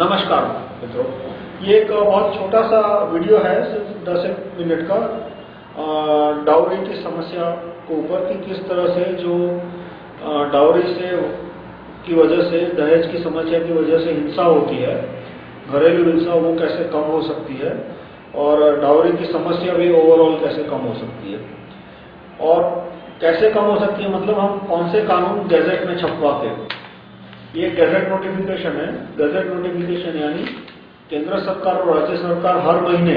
नमस्कार, मित्रों। ये एक बहुत छोटा सा वीडियो है, सिर्फ़ दस एक मिनट का। डाउरी की समस्या के ऊपर कि किस तरह से जो डाउरी से की वजह से, दहेज की समस्या की वजह से हिंसा होती है, घरेलू हिंसा वो कैसे कम हो सकती है, और डाउरी की समस्या भी ओवरऑल कैसे कम हो सकती है। और कैसे कम हो सकती है मतलब हम कौन से कानून गैजेट में छपवा के ये गैजेट नोटिफिकेशन है। गैजेट नोटिफिकेशन यानी केंद्र सरकार और राज्य सरकार हर महीने,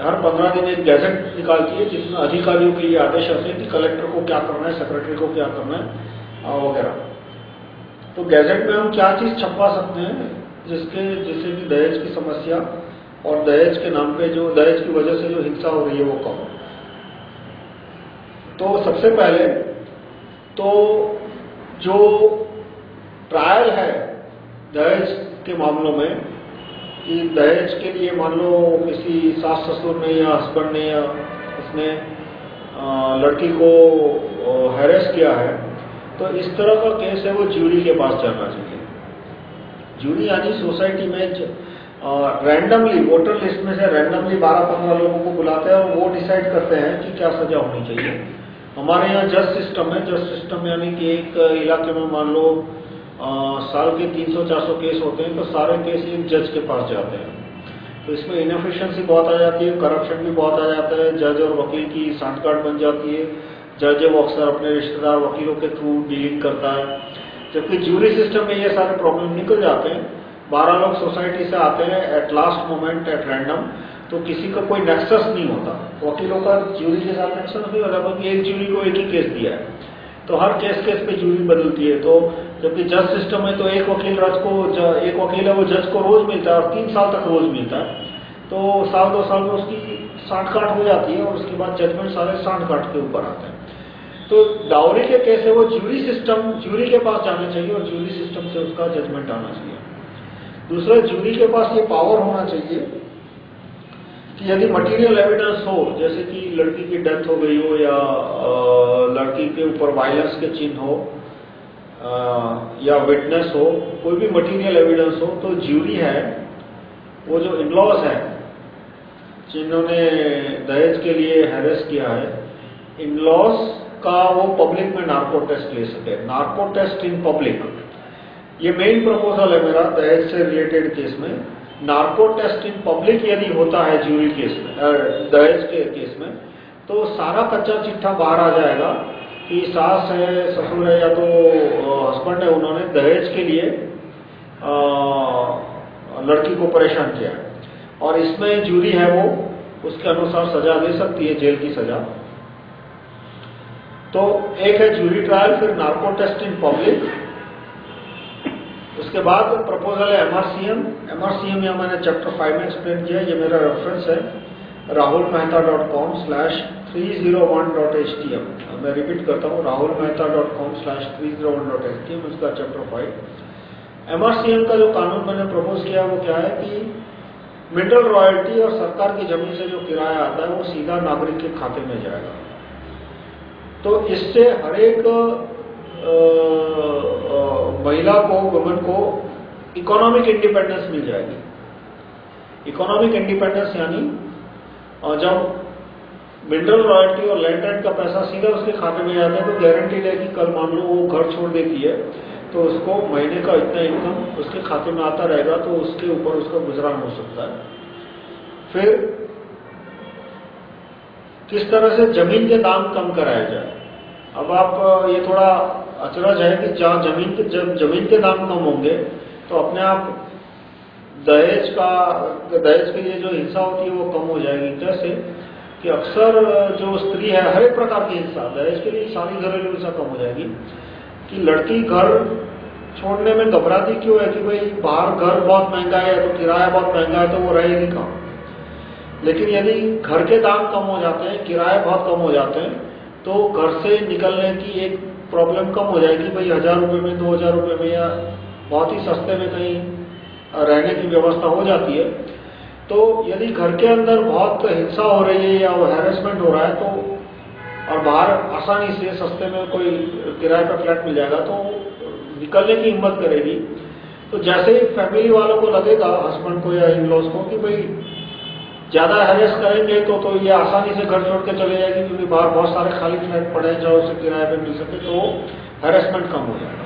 हर पंद्रह दिन एक गैजेट निकालती है, जिसमें अधिकारियों के ये आदेश आते हैं कि कलेक्टर को क्या करना है सेक्रेटरी को क्या करना है वगैरह। तो गैजेट में हम क्या चीज़ छपवा सकते हैं, जिसके, जिससे कि दहेज की समस्या और दहेज के नाम पे जो, दहेज की वजह से जो हिंसा हो रही है वो कम। तो सबसे पहले तो जो ट्रायल है दहेज के मामलों में कि दहेज के लिए मान लो किसी सास ससुर ने या हस्बैंड ने या उसने लड़की को हैरेस किया है तो इस तरह का केस है वो ज्यूरी के पास जाना चाहिए। ज्यूरी यानी सोसाइटी में रैंडमली वोटर लिस्ट में से रैंडमली 12-15 लोगों को बुलाते हैं और वो डिसाइड करते हैं कि क्या सजा होनी चाहिए। हमारे यहाँ जज सिस्टम है, जज सिस्टम यानी कि एक इलाके में मान लो साल के 300-400 केस होते हैं तो सारे केस एक जज के पास जाते हैं। तो इसमें इनएफिशिएंसी बहुत आ जाती है करप्शन भी बहुत आ जाता है जज और वकील की सांठगांठ बन जाती है। जज वो अक्सर अपने रिश्तेदार वकीलों के थ्रू डीलिंग करता है। जबकि ज्यूरी सिस्टम में ये सारे प्रॉब्लम निकल जाते हैं। बारह लोग सोसाइटी से आते हैं at last moment at random तो किसी का कोई नेक्सस नहीं होता। वकीलों का ज्यूरी के साथ नेक्सस नहीं होता क्योंकि एक ज्यूरी को एक ही केस दिया है। तो हर केस केस पे ज्यूरी बदलती है। तो जबकि जज सिस्टम में तो एक वकील रज को एक वकील है, वो जज को रोज मिलता है और तीन साल तक रोज मिलता है। तो साल, दो साल में उसकी साठ काट हो जाती है और उसके बाद जजमेंट सारे साठ काट के ऊपर आते हैं। तो डाउरी के केस है, वो ज्यूरी सिस्टम ज्यूरी के पास जाना चाहिए और ज्यूरी सिस्टम से उसका जजमेंट आना चाहिए। दूसरा ज्यूरी के पास ये पावर होना चाहिए। कि यदि मटेरियल एविडेंस हो, जैसे कि लड़की की डेथ हो गई हो या लड़की के ऊपर वायलेंस के चिन्ह हो या विटनेस हो, कोई भी मटेरियल एविडेंस हो तो ज्यूरी है, वो जो इनलॉस है, जिन्होंने दहेज के लिए हैरेस किया है इनलॉस का वो पब्लिक में नार्को टेस्ट ले सके नार्को टेस्ट इन पब्लिक ये मेन प्रपोजल है मेरा दहेज से रिलेटेड केस में। नार्को टेस्ट इन पब्लिक यदि होता है ज्यूरी केस में दहेज के केस में तो सारा कच्चा चिट्ठा बाहर आ जाएगा कि सास है ससुर है या तो हस्बैंड है उन्होंने दहेज के लिए आ, लड़की को परेशान किया और इसमें जूरी है वो उसके अनुसार सजा दे सकती है जेल की सजा। तो एक है जूरी ट्रायल फिर नार्को टेस्ट इन पब्लिक उसके बाद प्रपोजल है एमआरसीएम एमआरसीएम यहाँ मैंने चैप्टर फाइव में एक्सप्लेन किया, ये मेरा रेफरेंस है Rahul Mehta dot com slash three zero one dot H T M मैं रिपीट करता हूँ Rahul Mehta dot com slash three zero one dot H T M उसका चैप्टर फाइव एमआरसीएम का जो कानून मैंने प्रपोज किया, वो क्या है कि मिनरल रॉयल्टी और सरकार की ज़मीन से जो किराया आता है, वो सीधा नागरिक के खाते में जाएगा। तो इससे हर एक महिला को वुमन को इकोनॉमिक इंडिपेंडेंस मिल जाएगी। इकोनॉमिक इंडिपेंडेंस यानी जब मिनरल रॉयल्टी और लैंड रेंट का पैसा सीधा उसके खाते में जाता है तो गारंटी है कि कल मान लो वो घर छोड़ देती है तो उसको महीने का इतना इनकम उसके खाते में आता रहेगा तो उसके ऊपर उसका गुजरान हो सकता है। फिर किस तरह से ज़मीन के दाम कम कराया जाए? अब आप ये थोड़ा अचरज है कि जहाँ ज़मीन के जब ज़मीन के दाम कम होंगे तो अपने आप दहेज का, दहेज के लिए जो हिंसा होती है, वो कम हो जाएगी। कैसे कि अक्सर जो स्त्री है, हर एक प्रकार की हिंसा, दहेज के लिए सारी घरेलू हिंसा कम हो जाएगी। कि लड़की घर छोड़ने में घबराती क्यों है कि भाई, बाहर घर बहुत महँगा है तो किराया बहुत महँगा है तो वो रहेगी कहाँ? लेकिन यदि घर के दाम कम हो जाते हैं, किराए बहुत कम हो जाते हैं तो घर से निकलने की एक प्रॉब्लम कम हो जाएगी भाई, हज़ार रुपए में, दो हज़ार रुपए में या बहुत ही सस्ते में कहीं रहने की व्यवस्था हो जाती है। तो यदि घर के अंदर बहुत हिंसा हो रही है या हैरेसमेंट हो रहा है तो और बाहर आसानी से सस्ते में कोई किराए पर फ्लैट मिल जाएगा तो निकलने की हिम्मत करेगी। तो जैसे ही फैमिली वालों को लगेगा हस्बैंड को या इन लॉज को कि भाई ज़्यादा हैरेस करेंगे तो तो ये आसानी से घर छोड़ के चले जाएगी क्योंकि बाहर बहुत सारे खाली फ्लैट पड़े हैं जो उसे किराए पे मिल सके तो हैरेसमेंट कम हो जाएगा।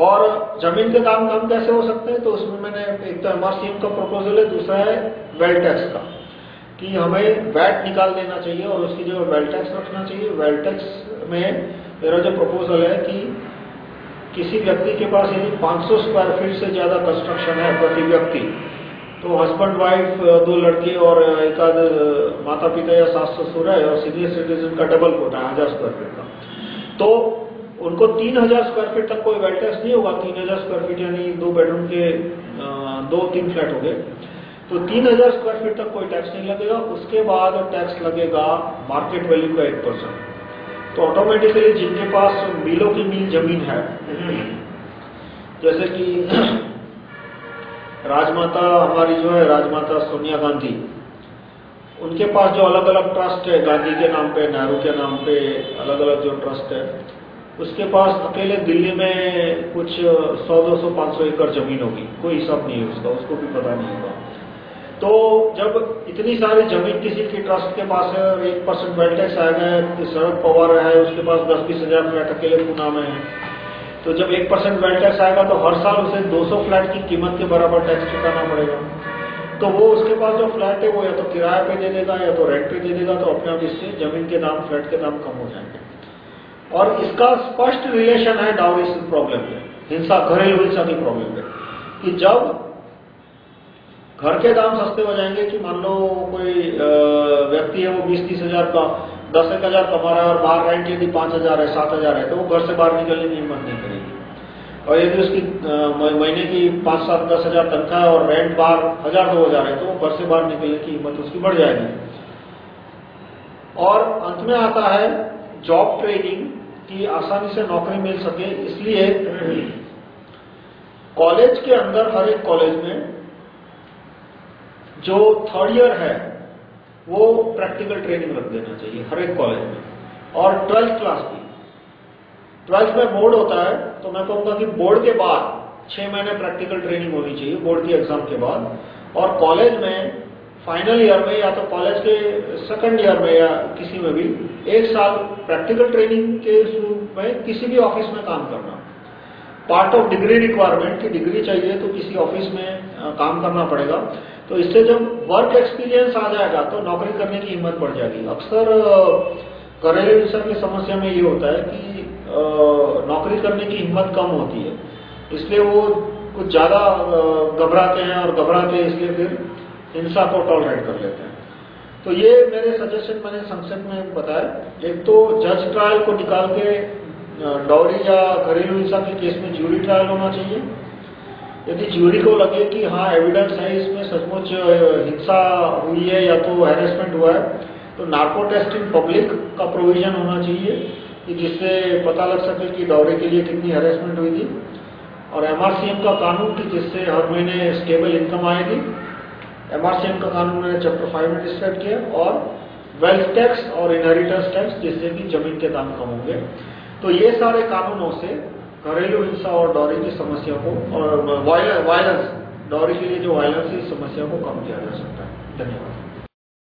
और ज़मीन के दाम कम कैसे हो सकते हैं? तो उसमें मैंने एक तो एमआरसीएम का प्रपोजल है, दूसरा है वेल टैक्स का, कि हमें वैट निकाल देना चाहिए और उसकी जगह वेल टैक्स रखना चाहिए। वेल टैक्स में मेरा जो प्रपोजल है कि किसी व्यक्ति के पास यदि 500 स्क्वायर फीट से ज़्यादा कंस्ट्रक्शन है प्रति व्यक्ति तो हस्बैंड वाइफ दो लड़के और एक आध माता पिता या सास ससुर है और सीनियर सिटीजन का डबल कोटा है, हज़ार स्क्वायर फीट का। तो उनको 3000 स्क्वायर फीट तक कोई वेल टैक्स नहीं होगा 3000 स्क्वायर फीट यानी दो बेडरूम के दो तीन फ्लैट हो गए तो 3000 स्क्वायर फीट तक कोई टैक्स नहीं लगेगा, उसके बाद टैक्स लगेगा मार्केट वैल्यू का एक परसेंट तो ऑटोमेटिकली जिनके पास मिलों की मिल ज़मीन है, जैसे कि राजमाता हमारी जो है राजमाता सोनिया गांधी। उनके पास जो अलग अलग ट्रस्ट है गांधी के नाम पे नेहरू के नाम पे अलग अलग जो ट्रस्ट है उसके पास अकेले दिल्ली में कुछ 100, 200, 500 एकड़ ज़मीन होगी। कोई हिसाब नहीं है उसका उसको भी पता नहीं होगा। तो जब इतनी सारी ज़मीन किसी की ट्रस्ट के पास है एक परसेंट वेल टैक्स आएगा शरद पवार है उसके पास दस बीस हज़ार फ्लैट अकेले पूना में है तो जब एक परसेंट वेल टैक्स आएगा तो हर साल उसे 200 फ्लैट की कीमत के बराबर टैक्स चुकाना पड़ेगा। तो वो उसके पास जो फ्लैट है वो या तो किराए पे दे देगा या तो रेंट पे दे देगा तो अपने आप इससे ज़मीन के दाम, फ्लैट के दाम कम हो जाएँगे। और इसका स्पष्ट रिलेशन है डाउरी प्रॉब्लम में हिंसा, घरेलू हिंसा की प्रॉब्लम में कि जब घर के दाम सस्ते हो जाएँगे कि मान लो कोई व्यक्ति है वो बीस तीस हज़ार का दस एक हज़ार कमा रहा है और बाहर रेंट यदि पाँच हज़ार है, सात हज़ार है तो वो घर से बाहर निकलने की हिम्मत नहीं करेगी। और यदि उसकी महीने की पाँच सात, दस हज़ार तनख्वाह और रेंट बाहर हज़ार, दो हज़ार है तो वो घर से बाहर निकलने की हिम्मत उसकी बढ़ जाएगी। और अंत में आता है जॉब ट्रेनिंग की आसानी से नौकरी मिल सके, इसलिए कॉलेज के अंदर हर एक कॉलेज में जो थर्ड ईयर है वो प्रैक्टिकल ट्रेनिंग रख देना चाहिए हर एक कॉलेज में। और ट्वेल्थ क्लास की। ट्वेल्थ में बोर्ड होता है तो मैं कहूँगा कि बोर्ड के बाद छह महीने प्रैक्टिकल ट्रेनिंग होनी चाहिए बोर्ड की एग्ज़ाम के बाद। और कॉलेज में फाइनल ईयर में या तो कॉलेज के सेकंड ईयर में या किसी में भी एक साल प्रैक्टिकल ट्रेनिंग के रूप में किसी भी ऑफ़िस में काम करना। पार्ट ऑफ़ डिग्री रिक्वायरमेंट की डिग्री चाहिए तो किसी ऑफ़िस में काम करना पड़ेगा। तो इससे जब वर्क एक्सपीरियंस आ जाएगा तो नौकरी करने की हिम्मत बढ़ जाएगी। अक्सर घरेलू हिंसा की समस्या में ये होता है कि नौकरी करने की हिम्मत कम होती है। इसलिए वो कुछ ज़्यादा घबराते हैं और घबराते हैं, इसलिए फिर हिंसा को टॉलरेट कर लेते हैं। तो ये मेरे सजेशन मैंने संक्षेप में बताया। एक तो जज ट्रायल को निकाल के डॉरी या घरेलू हिंसा के केस में ज्यूरी ट्रायल होना चाहिए। यदि ज्यूरी को लगे कि हाँ एविडेंस है, इसमें सचमुच हिंसा हुई है या तो हैरेसमेंट हुआ है तो नार्को टेस्ट इन पब्लिक का प्रोविज़न होना चाहिए कि जिससे पता लग सके कि दौरे के लिए कितनी हैरेसमेंट हुई थी। और एमआरसीएम का कानून कि जिससे हर महीने स्टेबल इनकम आएगी। एमआरसीएम का कानून मैंने चैप्टर फाइव में डिस्क्राइब किया, और वेल्थ टैक्स और इनहेरिटेंस टैक्स जिससे कि ज़मीन के दाम कम होंगे। तो ये सारे कानूनों से घरेलू हिंसा और डॉरी की समस्या को, और वायलेंस डॉरी के लिए जो वायलेंस है, इस समस्या को कम किया जा सकता है। धन्यवाद।